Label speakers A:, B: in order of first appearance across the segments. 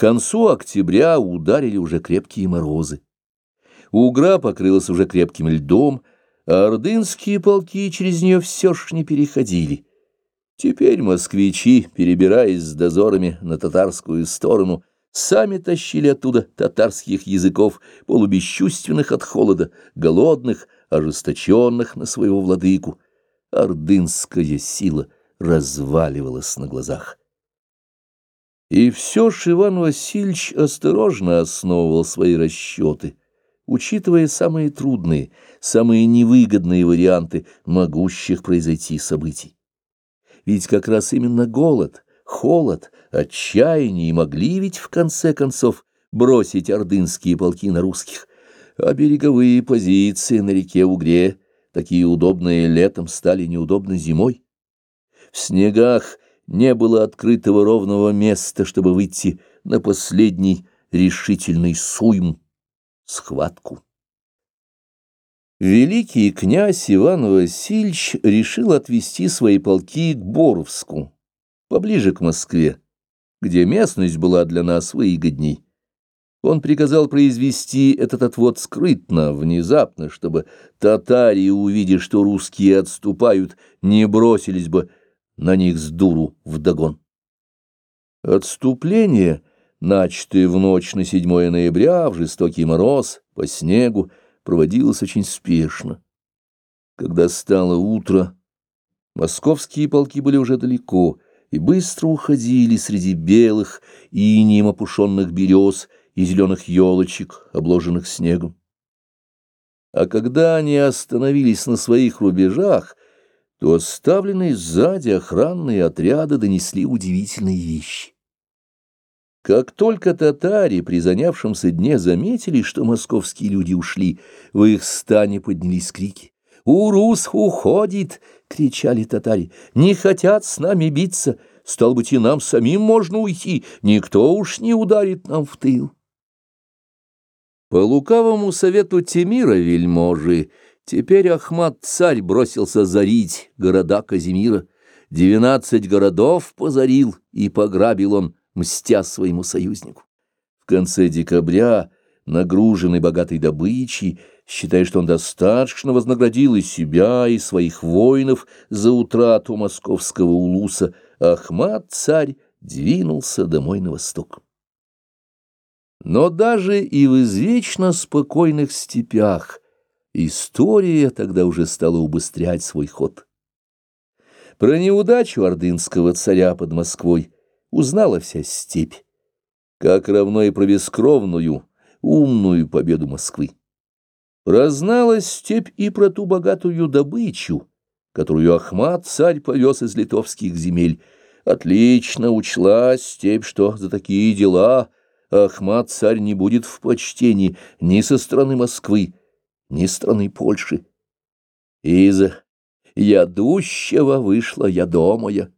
A: концу октября ударили уже крепкие морозы. Угра покрылась уже крепким льдом, а ордынские полки через нее все ж не переходили. Теперь москвичи, перебираясь с дозорами на татарскую сторону, сами тащили оттуда татарских языков, полубесчувственных от холода, голодных, ожесточенных на своего владыку. Ордынская сила разваливалась на глазах. И все ж Иван Васильевич осторожно основывал свои расчеты, учитывая самые трудные, самые невыгодные варианты могущих произойти событий. Ведь как раз именно голод, холод, отчаяние могли ведь в конце концов бросить ордынские полки на русских, а береговые позиции на реке Угре, такие удобные летом, стали неудобны зимой. В снегах не было открытого ровного места, чтобы выйти на последний решительный суйм, схватку. Великий князь Иван Васильевич решил отвести свои полки к Боровску, поближе к Москве, где местность была для нас выгодней. Он приказал произвести этот отвод скрытно, внезапно, чтобы татари, увидя, что русские отступают, не бросились бы на них с дуру вдогон. Отступление, начатое в ночь на 7 ноября в жестокий мороз по снегу, проводилось очень спешно. Когда стало утро, московские полки были уже далеко и быстро уходили среди белых и инеем опушенных берез и зеленых елочек, обложенных снегом. А когда они остановились на своих рубежах, то оставленные сзади охранные отряды донесли удивительные вещи. Как только татари при занявшемся дне заметили, что московские люди ушли, в их стане поднялись крики. «Урус уходит!» — кричали татари. «Не хотят с нами биться! Стал быть, и нам самим можно уйти! Никто уж не ударит нам в тыл!» По лукавому совету Тимира вельможи Теперь Ахмат-царь бросился зарить города Казимира. Двенадцать городов позарил и пограбил он, мстя своему союзнику. В конце декабря, нагруженный богатой добычей, считая, что он достаточно вознаградил и себя, и своих воинов за утрату московского улуса, Ахмат-царь двинулся домой на восток. Но даже и в извечно спокойных степях История тогда уже стала убыстрять свой ход. Про неудачу ордынского царя под Москвой узнала вся степь, как равно и про бескровную, умную победу Москвы. Прозналась степь и про ту богатую добычу, которую Ахмат царь повез из литовских земель. Отлично учла степь, что за такие дела Ахмат царь не будет в почтении ни со стороны Москвы, ни страны Польши. Из ядущего вышла ядомая.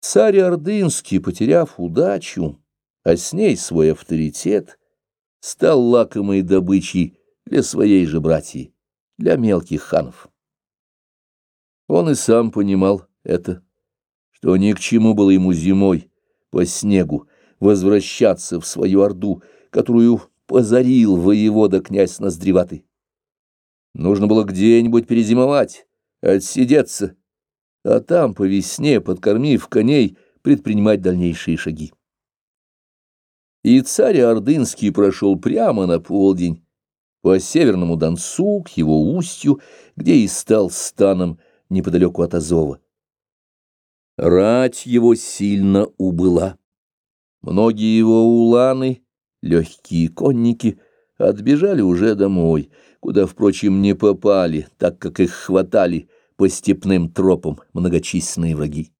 A: Царь Ордынский, потеряв удачу, а с ней свой авторитет, стал лакомой добычей для своей же братьи, для мелких ханов. Он и сам понимал это, что ни к чему было ему зимой по снегу возвращаться в свою Орду, которую позарил воевода князь Ноздреватый. Нужно было где-нибудь перезимовать, отсидеться, а там по весне, подкормив коней, предпринимать дальнейшие шаги. И царь Ордынский прошел прямо на полдень, по северному Донцу, к его устью, где и стал станом неподалеку от Азова. Рать его сильно убыла. Многие его уланы Легкие конники отбежали уже домой, куда, впрочем, не попали, так как их хватали по степным тропам многочисленные враги.